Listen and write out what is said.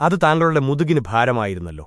അത് താങ്കളുടെ മുതുകിന് ഭാരമായിരുന്നല്ലോ